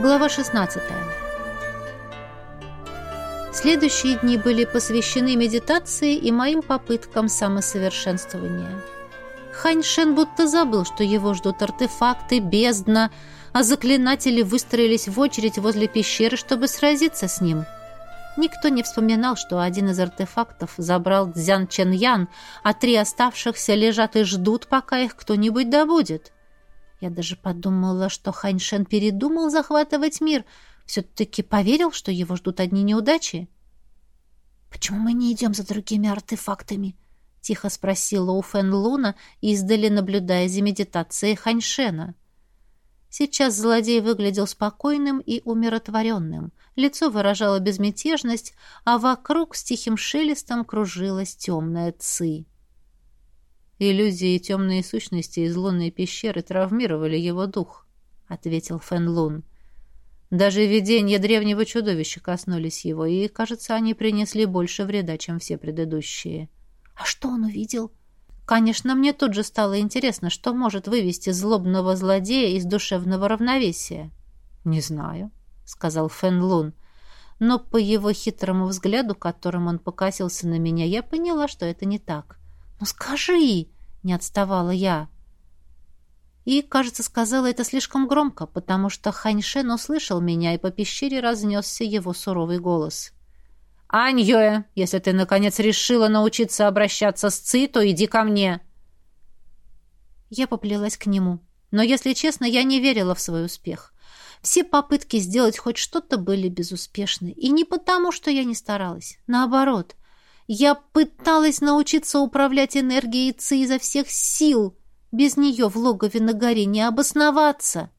Глава 16. Следующие дни были посвящены медитации и моим попыткам самосовершенствования. Хань Шен будто забыл, что его ждут артефакты, бездна, а заклинатели выстроились в очередь возле пещеры, чтобы сразиться с ним. Никто не вспоминал, что один из артефактов забрал Цзян Чен Ян, а три оставшихся лежат и ждут, пока их кто-нибудь добудет. Я даже подумала, что Хань Шен передумал захватывать мир, все-таки поверил, что его ждут одни неудачи. «Почему мы не идем за другими артефактами?» — тихо спросила у Фэн Луна, издали наблюдая за медитацией Ханьшена. Сейчас злодей выглядел спокойным и умиротворенным. Лицо выражало безмятежность, а вокруг с тихим шелестом кружилась темная ци. Иллюзии и темные сущности из лунной пещеры травмировали его дух, — ответил Фэн Лун. Даже видения древнего чудовища коснулись его, и, кажется, они принесли больше вреда, чем все предыдущие. А что он увидел? Конечно, мне тут же стало интересно, что может вывести злобного злодея из душевного равновесия. Не знаю, сказал Фэн Лун. Но по его хитрому взгляду, которым он покосился на меня, я поняла, что это не так. «Ну скажи!» — не отставала я. И, кажется, сказала это слишком громко, потому что Ханьшен услышал меня, и по пещере разнесся его суровый голос. «Аньюэ, если ты, наконец, решила научиться обращаться с Ци, то иди ко мне!» Я поплелась к нему. Но, если честно, я не верила в свой успех. Все попытки сделать хоть что-то были безуспешны. И не потому, что я не старалась. Наоборот, я пыталась научиться управлять энергией Ци изо всех сил. Без нее в логове на горе не обосноваться.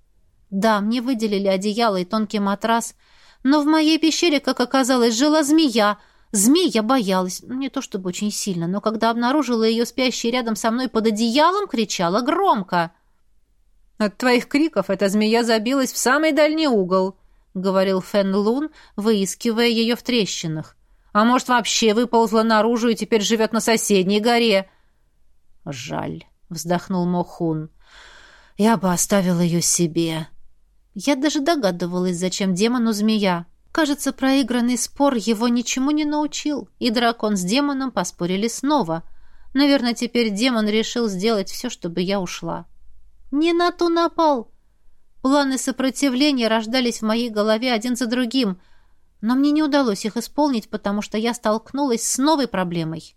Да, мне выделили одеяло и тонкий матрас, но в моей пещере, как оказалось, жила змея. Змей я боялась, ну, не то чтобы очень сильно, но когда обнаружила ее спящей рядом со мной под одеялом, кричала громко. «От твоих криков эта змея забилась в самый дальний угол», — говорил Фэн Лун, выискивая ее в трещинах. А может, вообще выползла наружу и теперь живет на соседней горе?» «Жаль», — вздохнул Мохун. «Я бы оставил ее себе». Я даже догадывалась, зачем демону змея. Кажется, проигранный спор его ничему не научил, и дракон с демоном поспорили снова. Наверное, теперь демон решил сделать все, чтобы я ушла. «Не на ту напал!» Планы сопротивления рождались в моей голове один за другим, но мне не удалось их исполнить, потому что я столкнулась с новой проблемой.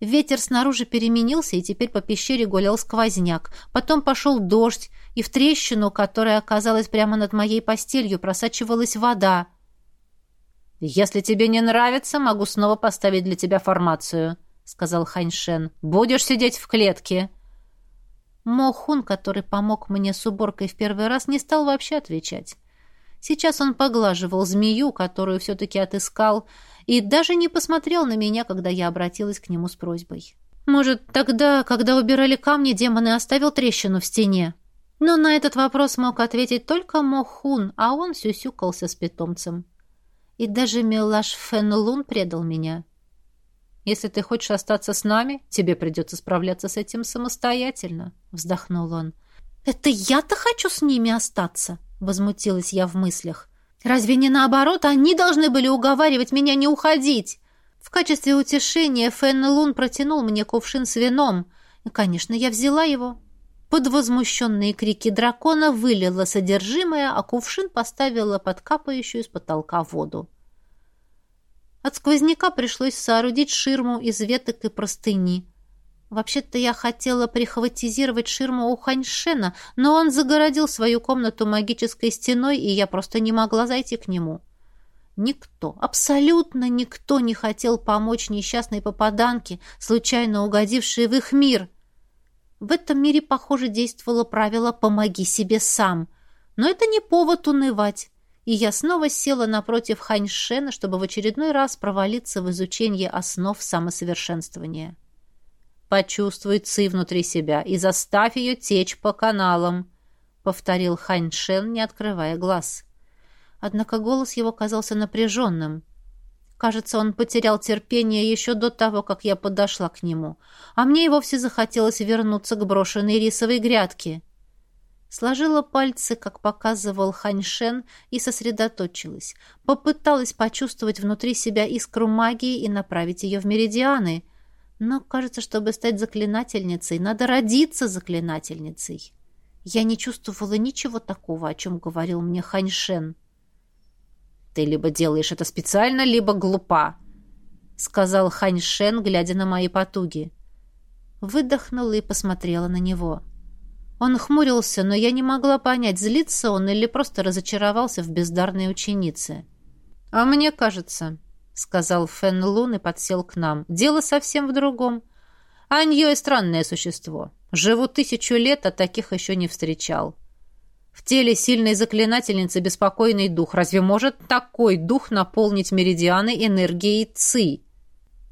Ветер снаружи переменился, и теперь по пещере гулял сквозняк. Потом пошел дождь, и в трещину, которая оказалась прямо над моей постелью, просачивалась вода. «Если тебе не нравится, могу снова поставить для тебя формацию», — сказал Ханьшен. «Будешь сидеть в клетке». Мохун, который помог мне с уборкой в первый раз, не стал вообще отвечать. Сейчас он поглаживал змею, которую все-таки отыскал, и даже не посмотрел на меня, когда я обратилась к нему с просьбой. Может, тогда, когда убирали камни, демон и оставил трещину в стене? Но на этот вопрос мог ответить только Мохун, а он сюсюкался с питомцем. И даже Милаш Фенлун предал меня. «Если ты хочешь остаться с нами, тебе придется справляться с этим самостоятельно», — вздохнул он. «Это я-то хочу с ними остаться!» Возмутилась я в мыслях. Разве не наоборот, они должны были уговаривать меня не уходить? В качестве утешения Фэн Лун протянул мне кувшин с вином. И, конечно, я взяла его. Под возмущенные крики дракона вылила содержимое, а кувшин поставила под капающую с потолка воду. От сквозняка пришлось соорудить ширму из веток и простыни. Вообще-то я хотела прихватизировать ширму у Ханьшена, но он загородил свою комнату магической стеной, и я просто не могла зайти к нему. Никто, абсолютно никто не хотел помочь несчастной попаданке, случайно угодившей в их мир. В этом мире, похоже, действовало правило «помоги себе сам». Но это не повод унывать. И я снова села напротив Ханьшена, чтобы в очередной раз провалиться в изучение основ самосовершенствования. Почувствуй ци внутри себя и заставь ее течь по каналам», — повторил Хань Шен, не открывая глаз. Однако голос его казался напряженным. Кажется, он потерял терпение еще до того, как я подошла к нему, а мне и вовсе захотелось вернуться к брошенной рисовой грядке. Сложила пальцы, как показывал Ханьшен, и сосредоточилась. Попыталась почувствовать внутри себя искру магии и направить ее в меридианы. Но, кажется, чтобы стать заклинательницей, надо родиться заклинательницей. Я не чувствовала ничего такого, о чем говорил мне Ханьшен. «Ты либо делаешь это специально, либо глупа», — сказал Ханьшен, глядя на мои потуги. Выдохнула и посмотрела на него. — он хмурился, но я не могла понять, злится он или просто разочаровался в бездарной ученице. «А мне кажется», — сказал Фен Лун и подсел к нам, — «дело совсем в другом. Аньё — странное существо. Живу тысячу лет, а таких еще не встречал. В теле сильной заклинательницы беспокойный дух. Разве может такой дух наполнить меридианы энергией Ци?»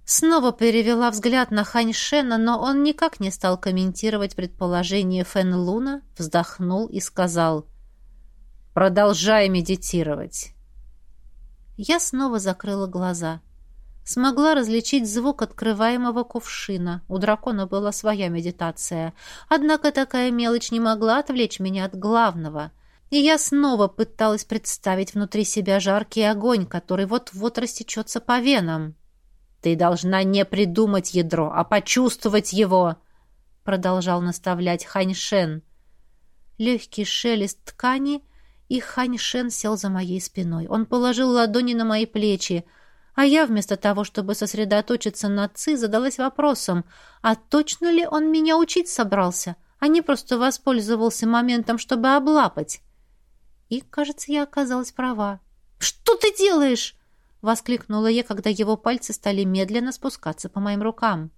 Снова перевела взгляд на Ханьшена, но он никак не стал комментировать предположение Фэн Луна, вздохнул и сказал «Продолжай медитировать». Я снова закрыла глаза. Смогла различить звук открываемого кувшина. У дракона была своя медитация. Однако такая мелочь не могла отвлечь меня от главного. И я снова пыталась представить внутри себя жаркий огонь, который вот-вот растечется по венам. «Ты должна не придумать ядро, а почувствовать его!» Продолжал наставлять Ханьшен. Легкий шелест ткани, и Ханьшен сел за моей спиной. Он положил ладони на мои плечи, а я вместо того, чтобы сосредоточиться на Ци, задалась вопросом, а точно ли он меня учить собрался, а не просто воспользовался моментом, чтобы облапать? И, кажется, я оказалась права. «Что ты делаешь?» — воскликнула я, когда его пальцы стали медленно спускаться по моим рукам.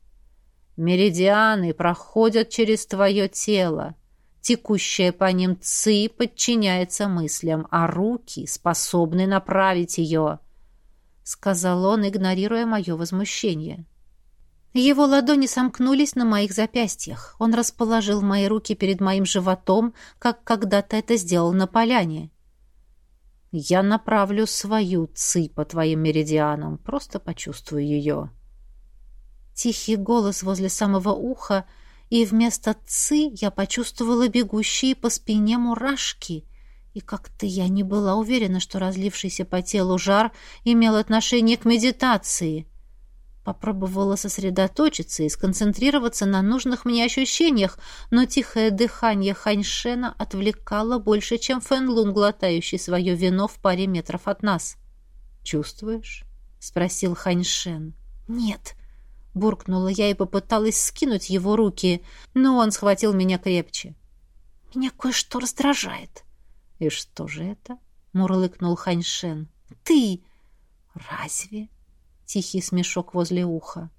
«Меридианы проходят через твое тело. Текущая по ним ци подчиняется мыслям, а руки способны направить ее», — сказал он, игнорируя мое возмущение. Его ладони сомкнулись на моих запястьях. Он расположил мои руки перед моим животом, как когда-то это сделал на поляне. Я направлю свою ци по твоим меридианам, просто почувствую ее. Тихий голос возле самого уха, и вместо ци я почувствовала бегущие по спине мурашки. И как-то я не была уверена, что разлившийся по телу жар имел отношение к медитации. Попробовала сосредоточиться и сконцентрироваться на нужных мне ощущениях, но тихое дыхание Ханьшена отвлекало больше, чем Фэнлун, глотающий свое вино в паре метров от нас. «Чувствуешь?» — спросил Ханьшен. «Нет», — буркнула я и попыталась скинуть его руки, но он схватил меня крепче. «Меня кое-что раздражает». «И что же это?» — мурлыкнул Ханьшен. «Ты!» «Разве?» Тихий смешок возле уха.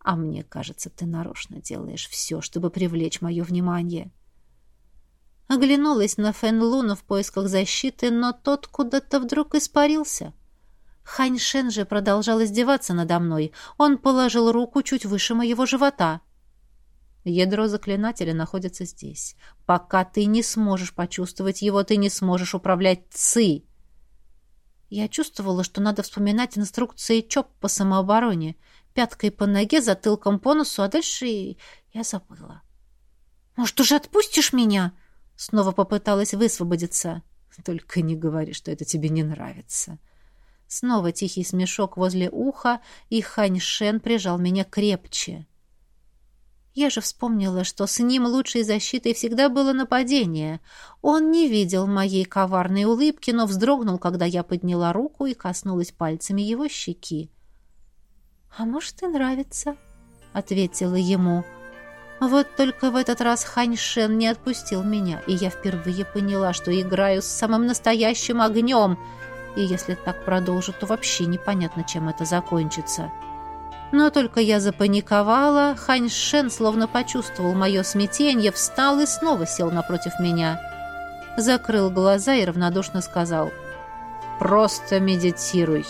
«А мне кажется, ты нарочно делаешь все, чтобы привлечь мое внимание». Оглянулась на Фэн Луна в поисках защиты, но тот куда-то вдруг испарился. Хань Шен же продолжал издеваться надо мной. Он положил руку чуть выше моего живота. Ядро заклинателя находится здесь. Пока ты не сможешь почувствовать его, ты не сможешь управлять Ци. Я чувствовала, что надо вспоминать инструкции ЧОП по самообороне. Пяткой по ноге, затылком по носу, а дальше я забыла. «Может, уже отпустишь меня?» Снова попыталась высвободиться. «Только не говори, что это тебе не нравится». Снова тихий смешок возле уха, и Хань Шен прижал меня крепче. Я же вспомнила, что с ним лучшей защитой всегда было нападение. Он не видел моей коварной улыбки, но вздрогнул, когда я подняла руку и коснулась пальцами его щеки. «А может, и нравится», — ответила ему. Вот только в этот раз Ханьшен не отпустил меня, и я впервые поняла, что играю с самым настоящим огнем, и если так продолжу, то вообще непонятно, чем это закончится». Но только я запаниковала, Хань Шен словно почувствовал мое смятение, встал и снова сел напротив меня. Закрыл глаза и равнодушно сказал «Просто медитируй».